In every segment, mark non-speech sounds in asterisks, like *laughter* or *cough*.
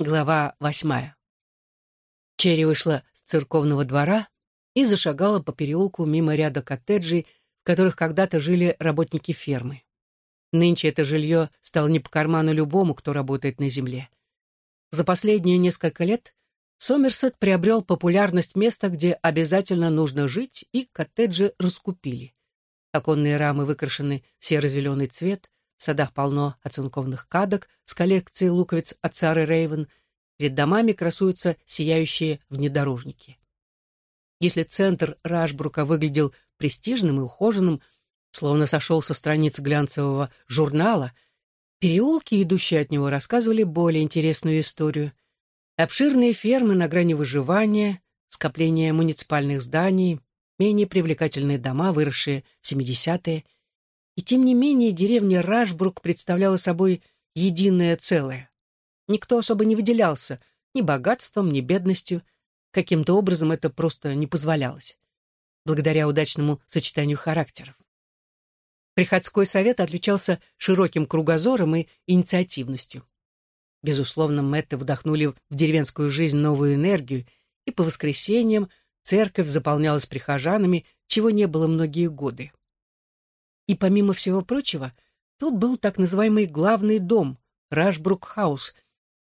Глава восьмая. Черри вышла с церковного двора и зашагала по переулку мимо ряда коттеджей, в которых когда-то жили работники фермы. Нынче это жилье стало не по карману любому, кто работает на земле. За последние несколько лет Сомерсет приобрел популярность места, где обязательно нужно жить, и коттеджи раскупили. Оконные рамы выкрашены в серо-зеленый цвет, в садах полно оцинкованных кадок с коллекцией луковиц от Сары Рейвен. Перед домами красуются сияющие внедорожники. Если центр Рашбрука выглядел престижным и ухоженным, словно сошел со страниц глянцевого журнала, переулки, идущие от него, рассказывали более интересную историю. Обширные фермы на грани выживания, скопление муниципальных зданий, менее привлекательные дома, выросшие в 70-е, и тем не менее деревня Рашбрук представляла собой единое целое. Никто особо не выделялся ни богатством, ни бедностью. Каким-то образом это просто не позволялось. Благодаря удачному сочетанию характеров. Приходской совет отличался широким кругозором и инициативностью. Безусловно, Мэтты вдохнули в деревенскую жизнь новую энергию, и по воскресеньям церковь заполнялась прихожанами, чего не было многие годы. И помимо всего прочего, тут был так называемый главный дом, Рашбрук-хаус,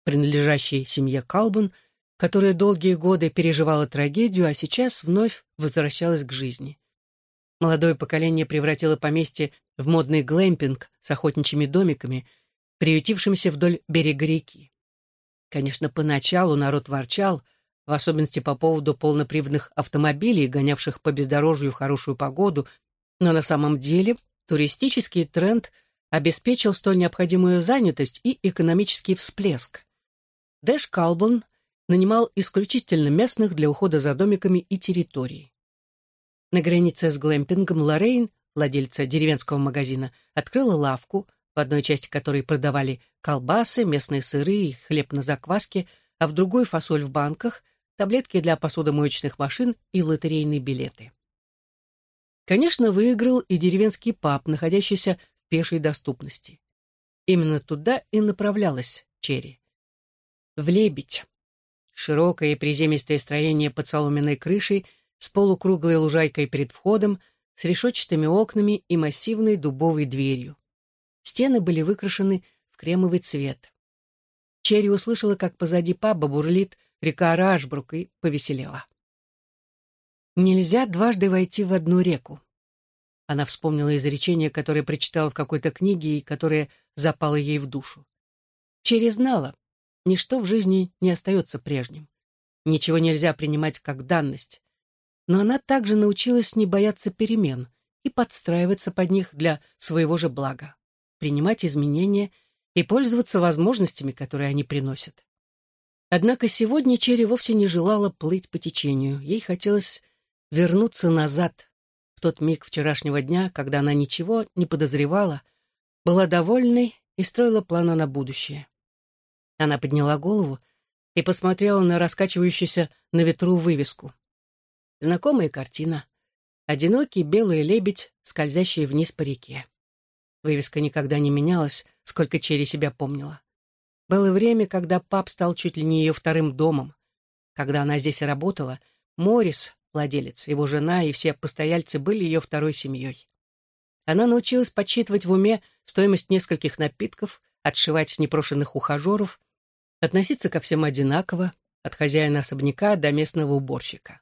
принадлежащий семье Калбан, которая долгие годы переживала трагедию, а сейчас вновь возвращалась к жизни. Молодое поколение превратило поместье в модный глэмпинг с охотничьими домиками, приютившимся вдоль берега реки. Конечно, поначалу народ ворчал, в особенности по поводу полноприводных автомобилей, гонявших по бездорожью в хорошую погоду, но на самом деле туристический тренд обеспечил столь необходимую занятость и экономический всплеск. Дэш Калбон нанимал исключительно местных для ухода за домиками и территорией. На границе с глэмпингом Лоррейн, владельца деревенского магазина, открыла лавку, в одной части которой продавали колбасы, местные сыры и хлеб на закваске, а в другой фасоль в банках, таблетки для посудомоечных машин и лотерейные билеты. Конечно, выиграл и деревенский паб, находящийся в пешей доступности. Именно туда и направлялась Черри. В Лебедь. Широкое и приземистое строение под соломенной крышей с полукруглой лужайкой перед входом, с решетчатыми окнами и массивной дубовой дверью. Стены были выкрашены в кремовый цвет. Черри услышала, как позади паба бурлит река Рашбрук и повеселела. Нельзя дважды войти в одну реку. Она вспомнила изречение, которое прочитала в какой-то книге и которое запало ей в душу. Черри знала, ничто в жизни не остается прежним. Ничего нельзя принимать как данность. Но она также научилась не бояться перемен и подстраиваться под них для своего же блага, принимать изменения и пользоваться возможностями, которые они приносят. Однако сегодня Черри вовсе не желала плыть по течению. Ей хотелось вернуться назад, в тот миг вчерашнего дня, когда она ничего не подозревала, была довольной и строила планы на будущее. Она подняла голову и посмотрела на раскачивающуюся на ветру вывеску. Знакомая картина. Одинокий белый лебедь, скользящий вниз по реке. Вывеска никогда не менялась, сколько Черри себя помнила. Было время, когда пап стал чуть ли не ее вторым домом. Когда она здесь работала, Морис, владелец, его жена и все постояльцы были ее второй семьей. Она научилась подсчитывать в уме стоимость нескольких напитков, отшивать непрошенных ухажеров, относиться ко всем одинаково, от хозяина особняка до местного уборщика.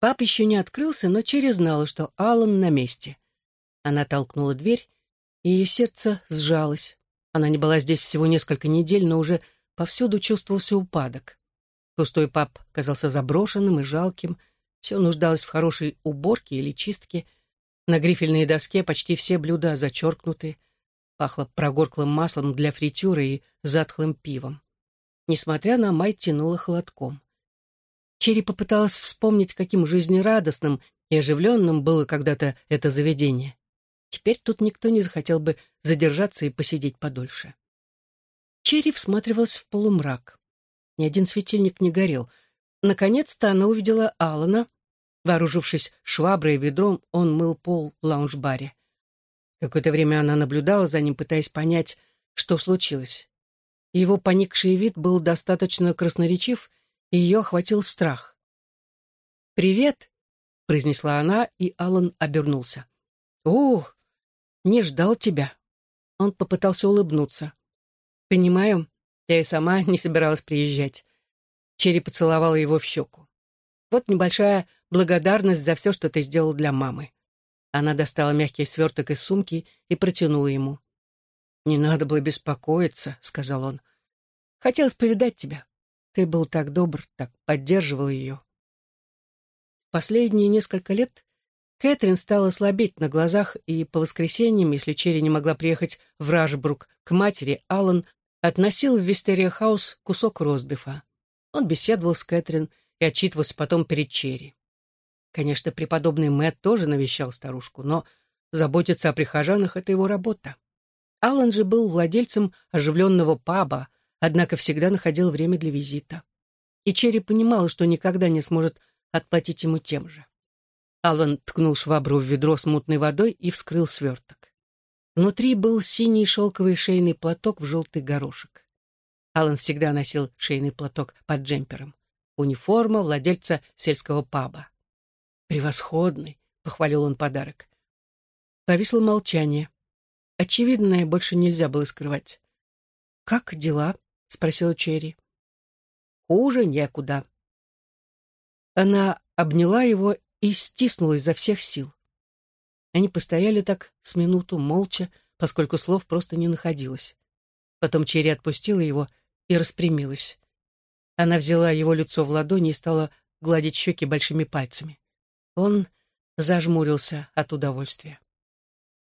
Пап еще не открылся, но Черри знала, что Аллан на месте. Она толкнула дверь, и ее сердце сжалось. Она не была здесь всего несколько недель, но уже повсюду чувствовался упадок. Пустой паб казался заброшенным и жалким, все нуждалось в хорошей уборке или чистке. На грифельной доске почти все блюда зачеркнуты, пахло прогорклым маслом для фритюры и затхлым пивом. Несмотря на май, тянуло холодком. Черри попыталась вспомнить, каким жизнерадостным и оживленным было когда-то это заведение. Теперь тут никто не захотел бы задержаться и посидеть подольше. Черри всматривалась в полумрак. Ни один светильник не горел. Наконец-то она увидела Алана. Вооружившись шваброй и ведром, он мыл пол в лаунж-баре. Какое-то время она наблюдала за ним, пытаясь понять, что случилось. Его поникший вид был достаточно красноречив, и ее охватил страх. «Привет!» — произнесла она, и Алан обернулся. «Ух, не ждал тебя!» Он попытался улыбнуться. «Понимаю, я и сама *laughs* не собиралась приезжать». Черри поцеловала его в щеку. «Вот небольшая благодарность за все, что ты сделал для мамы». Она достала мягкий сверток из сумки и протянула ему. «Не надо было беспокоиться», — сказал он. «Хотелось повидать тебя. Ты был так добр, так поддерживал ее». Последние несколько лет Кэтрин стала слабеть на глазах, и по воскресеньям, если Черри не могла приехать в Рашбрук к матери, Аллан относил в Вистерия-хаус кусок розбифа. Он беседовал с Кэтрин и отчитывался потом перед Черри. Конечно, преподобный Мэтт тоже навещал старушку, но заботиться о прихожанах — это его работа. Аллан же был владельцем оживленного паба, однако всегда находил время для визита. И Черри понимала, что никогда не сможет отплатить ему тем же. Аллан ткнул швабру в ведро с мутной водой и вскрыл сверток. Внутри был синий шелковый шейный платок в желтый горошек. Аллан всегда носил шейный платок под джемпером. Униформа владельца сельского паба. «Превосходный!» — похвалил он подарок. Повисло молчание. Очевидное больше нельзя было скрывать. «Как дела?» — спросила Черри. «Хуже некуда». Она обняла его и стиснула изо всех сил. Они постояли так с минуту молча, поскольку слов просто не находилось. Потом Черри отпустила его и распрямилась. Она взяла его лицо в ладони и стала гладить щеки большими пальцами. Он зажмурился от удовольствия.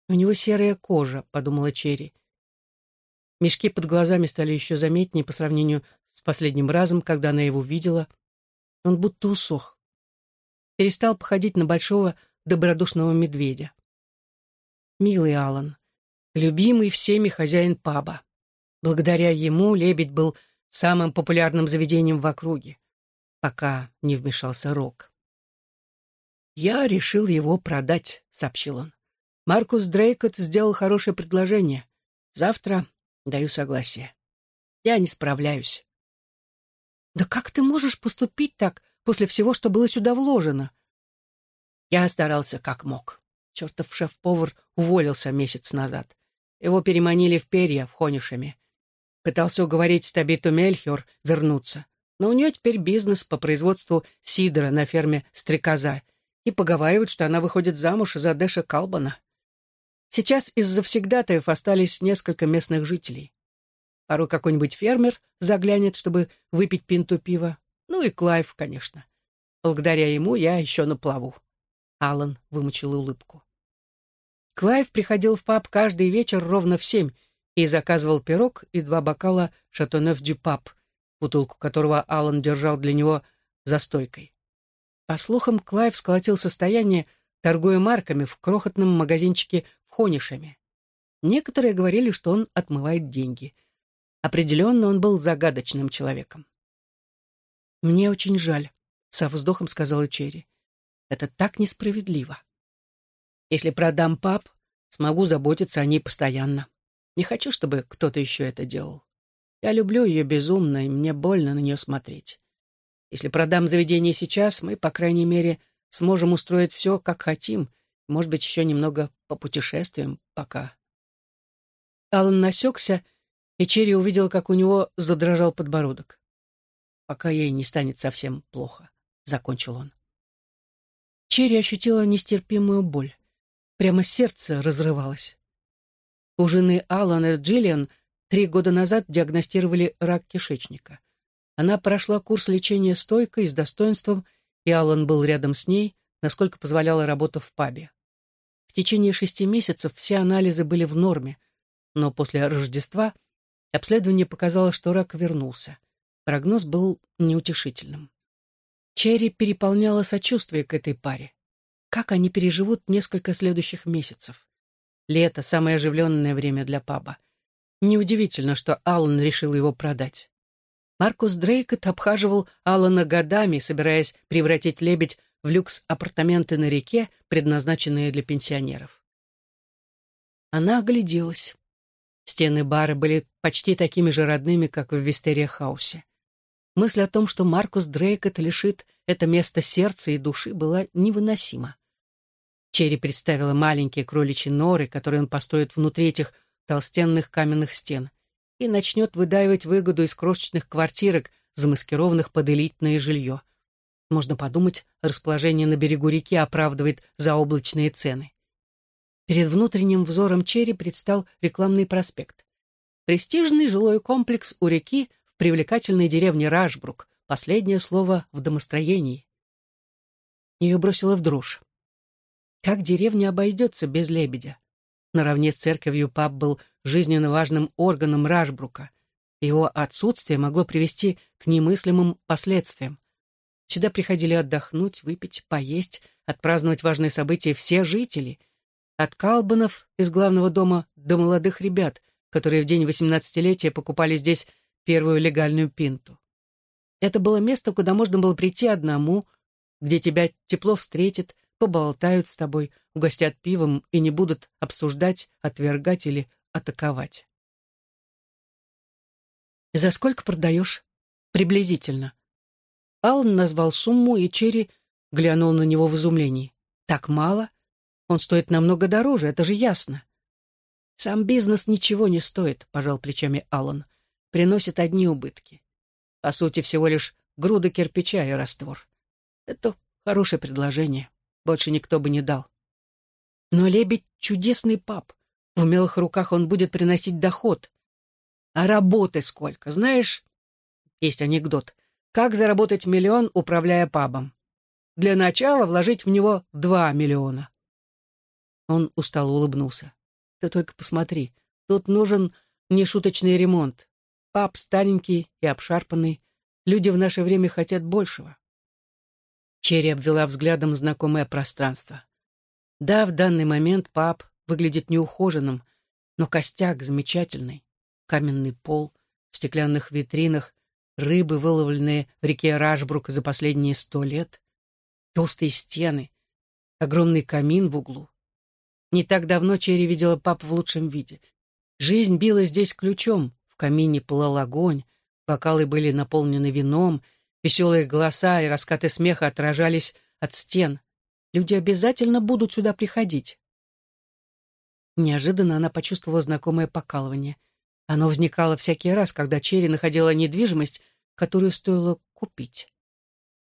«У него серая кожа», — подумала Черри. Мешки под глазами стали еще заметнее по сравнению с последним разом, когда она его видела. Он будто усох. Перестал походить на большого добродушного медведя. Милый Алан, любимый всеми хозяин паба. Благодаря ему лебедь был самым популярным заведением в округе, пока не вмешался Рок. «Я решил его продать», — сообщил он. «Маркус Дрейкот сделал хорошее предложение. Завтра даю согласие. Я не справляюсь». «Да как ты можешь поступить так после всего, что было сюда вложено?» Я старался как мог. Чертов шеф-повар уволился месяц назад. Его переманили в перья в Хонишеме. Пытался уговорить Табиту Мельхиор вернуться. Но у нее теперь бизнес по производству сидра на ферме «Стрекоза», и поговаривают, что она выходит замуж за Дэша Калбана. Сейчас из завсегдатаев остались несколько местных жителей. Порой какой-нибудь фермер заглянет, чтобы выпить пинту пива. Ну и Клайв, конечно. Благодаря ему я еще на плаву. Алан вымучил улыбку. Клайв приходил в паб каждый вечер ровно в семь и заказывал пирог и два бокала «Шатонеф-дю-Пап», бутылку которого Алан держал для него за стойкой. По слухам, Клайв сколотил состояние, торгуя марками в крохотном магазинчике в Хонишеме. Некоторые говорили, что он отмывает деньги. Определенно, он был загадочным человеком. «Мне очень жаль», — со вздохом сказала Черри. «Это так несправедливо. Если продам пап, смогу заботиться о ней постоянно. Не хочу, чтобы кто-то еще это делал. Я люблю ее безумно, и мне больно на нее смотреть. Если продам заведение сейчас, мы, по крайней мере, сможем устроить все, как хотим, может быть, еще немного попутешествуем пока. Алан насекся, и Черри увидел, как у него задрожал подбородок. «Пока ей не станет совсем плохо», — закончил он. Черри ощутила нестерпимую боль. Прямо сердце разрывалось. У жены Алана Джиллиан три года назад диагностировали рак кишечника. Она прошла курс лечения стойко и с достоинством, и Аллан был рядом с ней, насколько позволяла работа в пабе. В течение шести месяцев все анализы были в норме, но после Рождества обследование показало, что рак вернулся. Прогноз был неутешительным. Черри переполняла сочувствие к этой паре. Как они переживут несколько следующих месяцев? Лето — самое оживленное время для паба. Неудивительно, что Аллан решил его продать. Маркус Дрейкот обхаживал Алана годами, собираясь превратить лебедь в люкс-апартаменты на реке, предназначенные для пенсионеров. Она огляделась. Стены бара были почти такими же родными, как в Вистерия-хаусе. Мысль о том, что Маркус Дрейкот лишит это место сердца и души, была невыносима. Черри представила маленькие кроличьи норы, которые он построит внутри этих толстенных каменных стен, и начнет выдаивать выгоду из крошечных квартирок, замаскированных под элитное жилье. Можно подумать, расположение на берегу реки оправдывает заоблачные цены. Перед внутренним взором Черри предстал рекламный проспект. Престижный жилой комплекс у реки в привлекательной деревне Рашбрук. Последнее слово в домостроении. Ее бросило в дрожь. Как деревня обойдется без лебедя? Наравне с церковью паб был жизненно важным органом Рашбрука. Его отсутствие могло привести к немыслимым последствиям. Сюда приходили отдохнуть, выпить, поесть, отпраздновать важные события все жители — от Калбанов из главного дома до молодых ребят, которые в день восемнадцатилетия покупали здесь первую легальную пинту. Это было место, куда можно было прийти одному, где тебя тепло встретят, поболтают с тобой, угостят пивом и не будут обсуждать, отвергать или атаковать. «За сколько продаешь?» «Приблизительно». Аллан назвал сумму, и Черри глянул на него в изумлении. «Так мало?» Он стоит намного дороже, это же ясно. Сам бизнес ничего не стоит, пожал плечами Аллан. Приносит одни убытки. По сути, всего лишь груда кирпича и раствор. Это хорошее предложение. Больше никто бы не дал. Но лебедь — чудесный пап. В умелых руках он будет приносить доход. А работы сколько, знаешь? Есть анекдот. Как заработать миллион, управляя пабом? Для начала вложить в него два миллиона. Он устало улыбнулся. «Ты только посмотри. Тут нужен нешуточный ремонт. Пап старенький и обшарпанный. Люди в наше время хотят большего». Черри обвела взглядом знакомое пространство. Да, в данный момент пап выглядит неухоженным, но костяк замечательный. Каменный пол, в стеклянных витринах, рыбы, выловленные в реке Рашбрук за последние сто лет, толстые стены, огромный камин в углу. Не так давно Черри видела папу в лучшем виде. Жизнь била здесь ключом, камине пылал огонь, бокалы были наполнены вином, веселые голоса и раскаты смеха отражались от стен. Люди обязательно будут сюда приходить. Неожиданно она почувствовала знакомое покалывание. Оно возникало всякий раз, когда Черри находила недвижимость, которую стоило купить.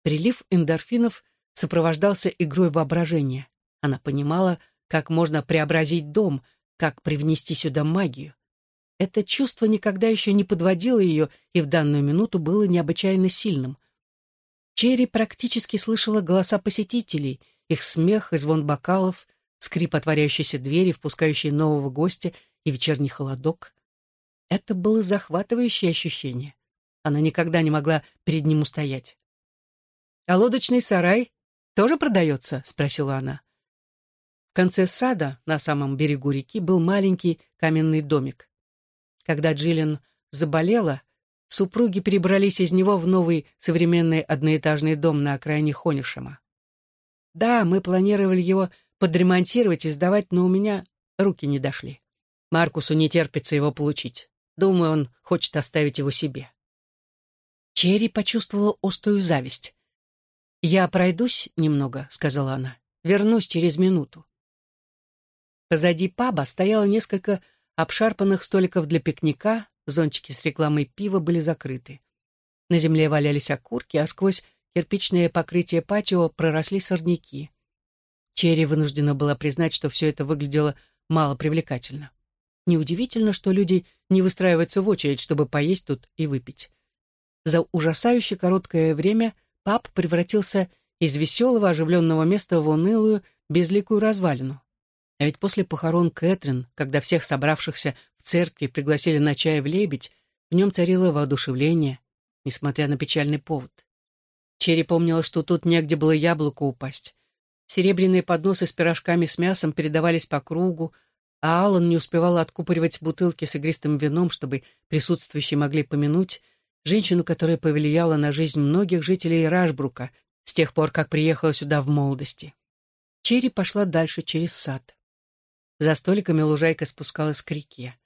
Прилив эндорфинов сопровождался игрой воображения. Она понимала, как можно преобразить дом, как привнести сюда магию. Это чувство никогда еще не подводило ее и в данную минуту было необычайно сильным. Черри практически слышала голоса посетителей, их смех и звон бокалов, скрип отворяющейся двери, впускающей нового гостя и вечерний холодок. Это было захватывающее ощущение. Она никогда не могла перед ним устоять. «А лодочный сарай тоже продается?» — спросила она. В конце сада, на самом берегу реки, был маленький каменный домик. Когда Джиллиан заболела, супруги перебрались из него в новый современный одноэтажный дом на окраине Хонишема. Да, мы планировали его подремонтировать и сдавать, но у меня руки не дошли. Маркусу не терпится его получить. Думаю, он хочет оставить его себе. Черри почувствовала острую зависть. «Я пройдусь немного», — сказала она. «Вернусь через минуту». Позади паба стояло несколько обшарпанных столиков для пикника, зонтики с рекламой пива были закрыты. На земле валялись окурки, а сквозь кирпичное покрытие патио проросли сорняки. Черри вынуждена была признать, что все это выглядело мало привлекательно. Неудивительно, что люди не выстраиваются в очередь, чтобы поесть тут и выпить. За ужасающе короткое время паб превратился из веселого оживленного места в унылую, безликую развалину. А ведь после похорон Кэтрин, когда всех собравшихся в церкви пригласили на чай в лебедь, в нем царило воодушевление, несмотря на печальный повод. Черри помнила, что тут негде было яблоку упасть. Серебряные подносы с пирожками с мясом передавались по кругу, а Аллан не успевал откупоривать бутылки с игристым вином, чтобы присутствующие могли помянуть женщину, которая повлияла на жизнь многих жителей Рашбрука с тех пор, как приехала сюда в молодости. Черри пошла дальше через сад. За столиками лужайка спускалась к реке.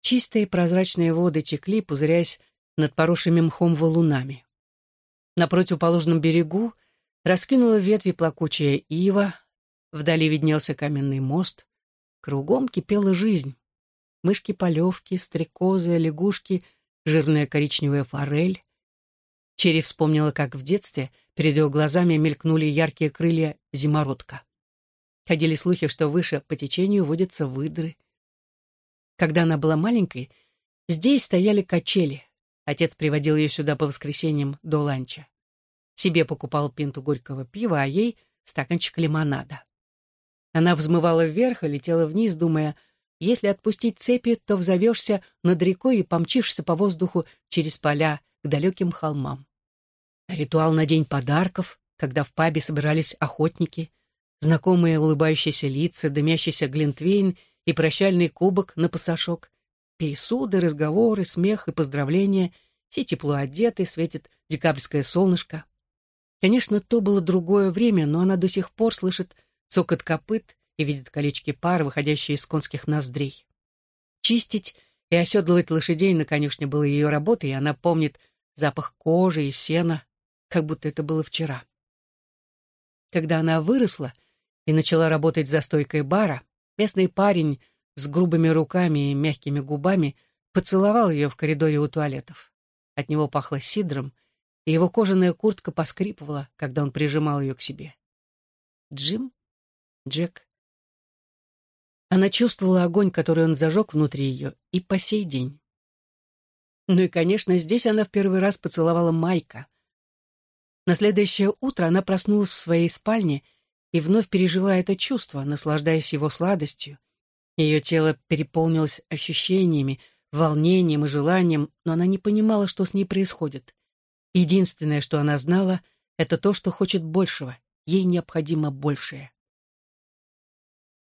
Чистые прозрачные воды текли, пузыряясь над поросшими мхом валунами. На противоположном берегу раскинула ветви плакучая ива, вдали виднелся каменный мост, кругом кипела жизнь. Мышки-полевки, стрекозы, лягушки, жирная коричневая форель. Черри вспомнила, как в детстве перед ее глазами мелькнули яркие крылья зимородка. Ходили слухи, что выше по течению водятся выдры. Когда она была маленькой, здесь стояли качели. Отец приводил ее сюда по воскресеньям до ланча. Себе покупал пинту горького пива, а ей стаканчик лимонада. Она взмывала вверх и летела вниз, думая, если отпустить цепи, то взовешься над рекой и помчишься по воздуху через поля к далеким холмам. Ритуал на день подарков, когда в пабе собирались охотники, знакомые улыбающиеся лица, дымящийся глинтвейн и прощальный кубок на пасашок, пересуды, разговоры, смех и поздравления, все тепло одеты, светит декабрьское солнышко. Конечно, то было другое время, но она до сих пор слышит цокот копыт и видит колечки пар, выходящие из конских ноздрей. Чистить и оседлывать лошадей на конюшне было ее работой, и она помнит запах кожи и сена, как будто это было вчера. Когда она выросла и начала работать за стойкой бара, местный парень с грубыми руками и мягкими губами поцеловал ее в коридоре у туалетов. От него пахло сидром, и его кожаная куртка поскрипывала, когда он прижимал ее к себе. Джим? Джек? Она чувствовала огонь, который он зажег внутри ее, и по сей день. Ну и, конечно, здесь она в первый раз поцеловала Майка. На следующее утро она проснулась в своей спальне и вновь пережила это чувство, наслаждаясь его сладостью. Ее тело переполнилось ощущениями, волнением и желанием, но она не понимала, что с ней происходит. Единственное, что она знала, это то, что хочет большего. Ей необходимо большее.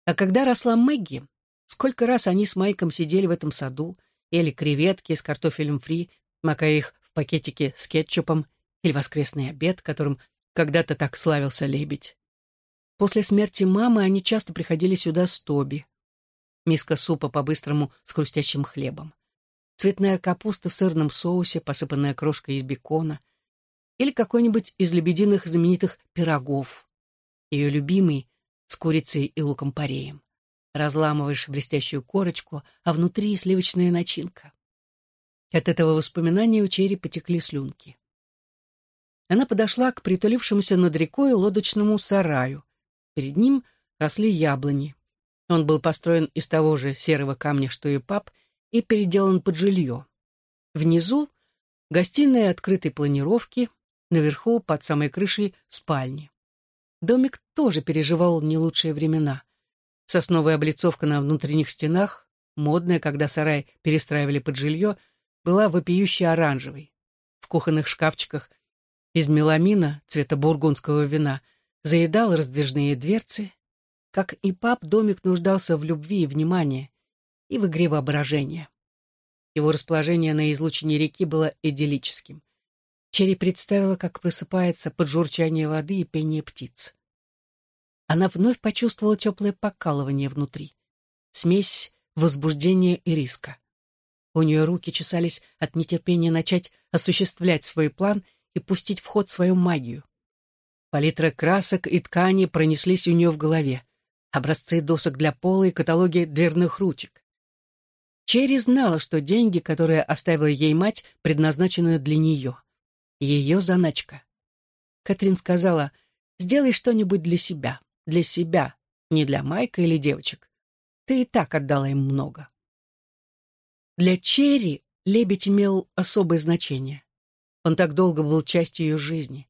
А когда росла Мэгги, сколько раз они с Майком сидели в этом саду, ели креветки с картофелем фри, макая их в пакетики с кетчупом, или воскресный обед, которым когда-то так славился лебедь. После смерти мамы они часто приходили сюда с Тоби. Миска супа по-быстрому с хрустящим хлебом цветная капуста в сырном соусе, посыпанная крошкой из бекона, или какой-нибудь из лебединых знаменитых пирогов. Ее любимый с курицей и луком-пореем. Разламываешь блестящую корочку, а внутри сливочная начинка. От этого воспоминания у Черри потекли слюнки. Она подошла к притулившемуся над рекой лодочному сараю. Перед ним росли яблони. Он был построен из того же серого камня, что и пап, и переделан под жилье. Внизу — гостиная открытой планировки, наверху, под самой крышей, спальни. Домик тоже переживал не лучшие времена. Сосновая облицовка на внутренних стенах, модная, когда сарай перестраивали под жилье, была вопиюще оранжевой. В кухонных шкафчиках из меламина, цвета бургундского вина, заедал раздвижные дверцы. Как и пап, домик нуждался в любви и внимании, и в игре воображения. Его расположение на излучине реки было идиллическим. Черри представила, как просыпается под журчание воды и пение птиц. Она вновь почувствовала теплое покалывание внутри. Смесь возбуждения и риска. У нее руки чесались от нетерпения начать осуществлять свой план и пустить в ход свою магию. Палитра красок и ткани пронеслись у нее в голове. Образцы досок для пола и каталоги дверных ручек. Черри знала, что деньги, которые оставила ей мать, предназначены для нее. Ее заначка. Катрин сказала, «Сделай что-нибудь для себя, для себя, не для Майка или девочек. Ты и так отдала им много». Для Черри лебедь имел особое значение. Он так долго был частью ее жизни.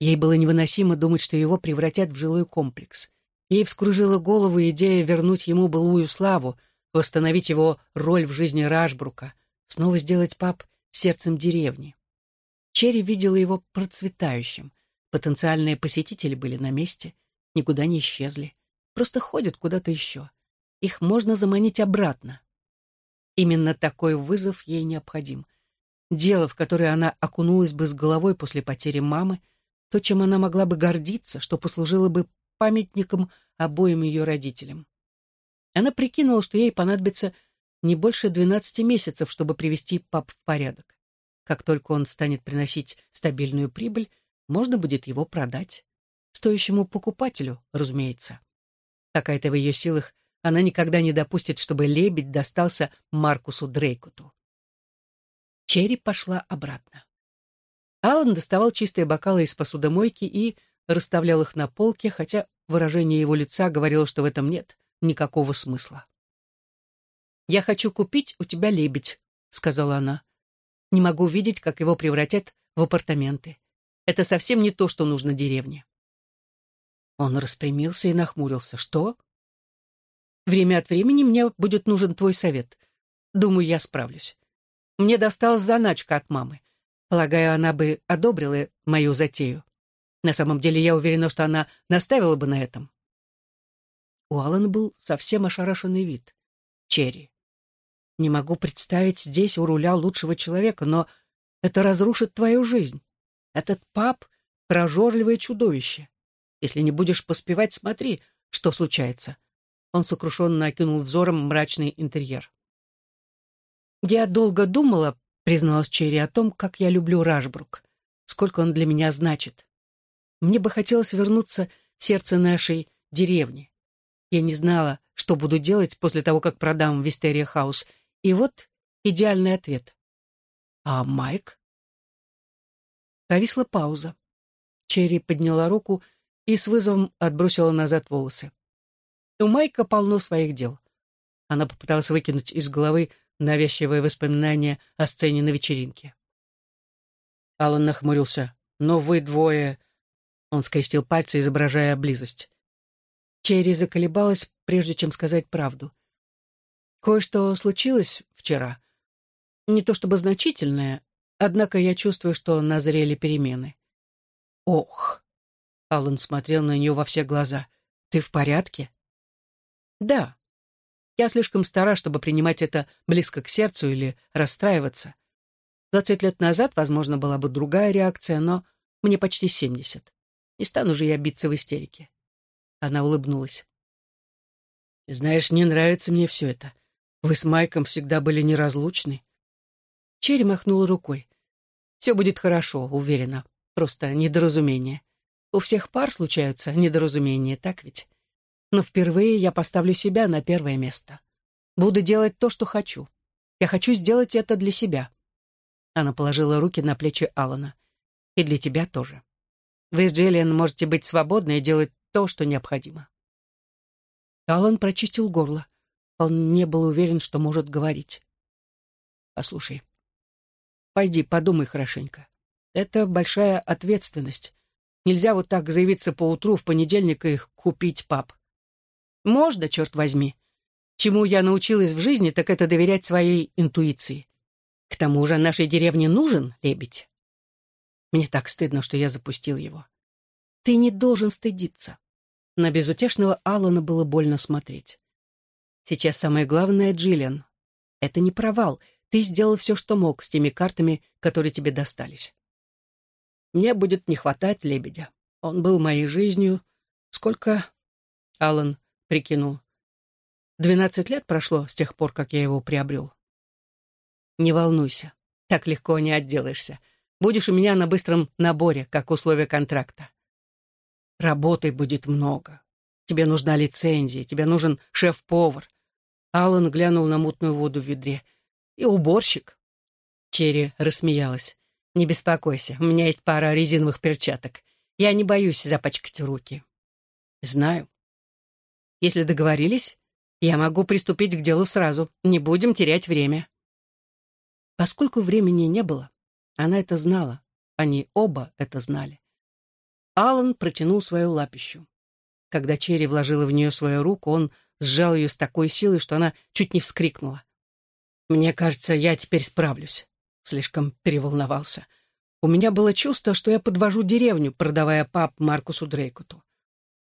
Ей было невыносимо думать, что его превратят в жилой комплекс. Ей вскружила голову идея вернуть ему былую славу — восстановить его роль в жизни Рашбрука, снова сделать пап сердцем деревни. Черри видела его процветающим. Потенциальные посетители были на месте, никуда не исчезли. Просто ходят куда-то еще. Их можно заманить обратно. Именно такой вызов ей необходим. Дело, в которое она окунулась бы с головой после потери мамы, то, чем она могла бы гордиться, что послужило бы памятником обоим ее родителям. Она прикинула, что ей понадобится не больше 12 месяцев, чтобы привести пап в порядок. Как только он станет приносить стабильную прибыль, можно будет его продать. Стоящему покупателю, разумеется. Пока это в ее силах, она никогда не допустит, чтобы лебедь достался Маркусу Дрейкуту. Черри пошла обратно. Алан доставал чистые бокалы из посудомойки и расставлял их на полке, хотя выражение его лица говорило, что в этом нет никакого смысла. «Я хочу купить у тебя лебедь», — сказала она. «Не могу видеть, как его превратят в апартаменты. Это совсем не то, что нужно деревне». Он распрямился и нахмурился. «Что?» «Время от времени мне будет нужен твой совет. Думаю, я справлюсь. Мне досталась заначка от мамы. Полагаю, она бы одобрила мою затею. На самом деле, я уверена, что она наставила бы на этом». У Алана был совсем ошарашенный вид. Черри. Не могу представить здесь у руля лучшего человека, но это разрушит твою жизнь. Этот пап — прожорливое чудовище. Если не будешь поспевать, смотри, что случается. Он сокрушенно окинул взором мрачный интерьер. «Я долго думала, — призналась Черри, — о том, как я люблю Рашбрук, сколько он для меня значит. Мне бы хотелось вернуться в сердце нашей деревни. Я не знала, что буду делать после того, как продам Вистерия Хаус. И вот идеальный ответ. А Майк? Повисла пауза. Черри подняла руку и с вызовом отбросила назад волосы. У Майка полно своих дел. Она попыталась выкинуть из головы навязчивое воспоминание о сцене на вечеринке. Алан нахмурился. «Но вы двое...» Он скрестил пальцы, изображая близость. Черри заколебалась, прежде чем сказать правду. «Кое-что случилось вчера. Не то чтобы значительное, однако я чувствую, что назрели перемены». «Ох!» Алан смотрел на нее во все глаза. «Ты в порядке?» «Да. Я слишком стара, чтобы принимать это близко к сердцу или расстраиваться. Двадцать лет назад, возможно, была бы другая реакция, но мне почти семьдесят. Не стану же я биться в истерике». Она улыбнулась. «Знаешь, не нравится мне все это. Вы с Майком всегда были неразлучны». Черри махнула рукой. «Все будет хорошо, уверена. Просто недоразумение. У всех пар случаются недоразумения, так ведь? Но впервые я поставлю себя на первое место. Буду делать то, что хочу. Я хочу сделать это для себя. Она положила руки на плечи Алана. И для тебя тоже. Вы с Джиллиан можете быть свободны и делать то, что необходимо. Алан прочистил горло. Он не был уверен, что может говорить. Послушай, пойди подумай хорошенько. Это большая ответственность. Нельзя вот так заявиться поутру в понедельник и купить пап. Можно, черт возьми. Чему я научилась в жизни, так это доверять своей интуиции. К тому же нашей деревне нужен лебедь. Мне так стыдно, что я запустил его. Ты не должен стыдиться. На безутешного Алана было больно смотреть. Сейчас самое главное, Джиллиан. Это не провал. Ты сделал все, что мог с теми картами, которые тебе достались. Мне будет не хватать лебедя. Он был моей жизнью. Сколько...» Алан прикинул. «Двенадцать лет прошло с тех пор, как я его приобрел». «Не волнуйся. Так легко не отделаешься. Будешь у меня на быстром наборе, как условие контракта. Работы будет много. Тебе нужна лицензия, тебе нужен шеф-повар». Алан глянул на мутную воду в ведре. «И уборщик». Черри рассмеялась. Не беспокойся, у меня есть пара резиновых перчаток. Я не боюсь запачкать руки. Знаю. Если договорились, я могу приступить к делу сразу. Не будем терять время. Поскольку времени не было, она это знала. Они оба это знали. Алан протянул свою лапищу. Когда Черри вложила в нее свою руку, он сжал ее с такой силой, что она чуть не вскрикнула. «Мне кажется, я теперь справлюсь слишком переволновался. У меня было чувство, что я подвожу деревню, продавая пап Маркусу Дрейкуту.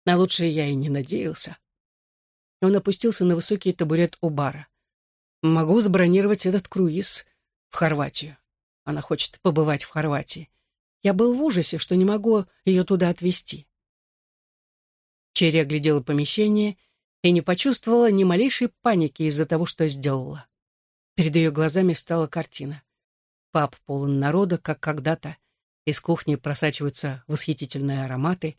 На лучшее я и не надеялся. Он опустился на высокий табурет у бара. «Могу забронировать этот круиз в Хорватию. Она хочет побывать в Хорватии. Я был в ужасе, что не могу ее туда отвезти». Черри оглядела помещение и не почувствовала ни малейшей паники из-за того, что сделала. Перед ее глазами встала картина. Паб полон народа, как когда-то. Из кухни просачиваются восхитительные ароматы.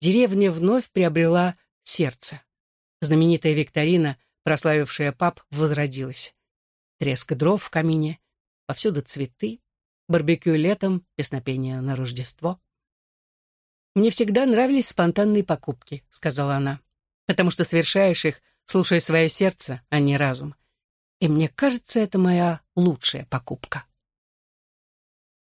Деревня вновь приобрела сердце. Знаменитая викторина, прославившая паб, возродилась. Треск дров в камине, повсюду цветы, барбекю летом, песнопение на Рождество. «Мне всегда нравились спонтанные покупки», — сказала она, «потому что совершаешь их, слушая свое сердце, а не разум. И мне кажется, это моя лучшая покупка».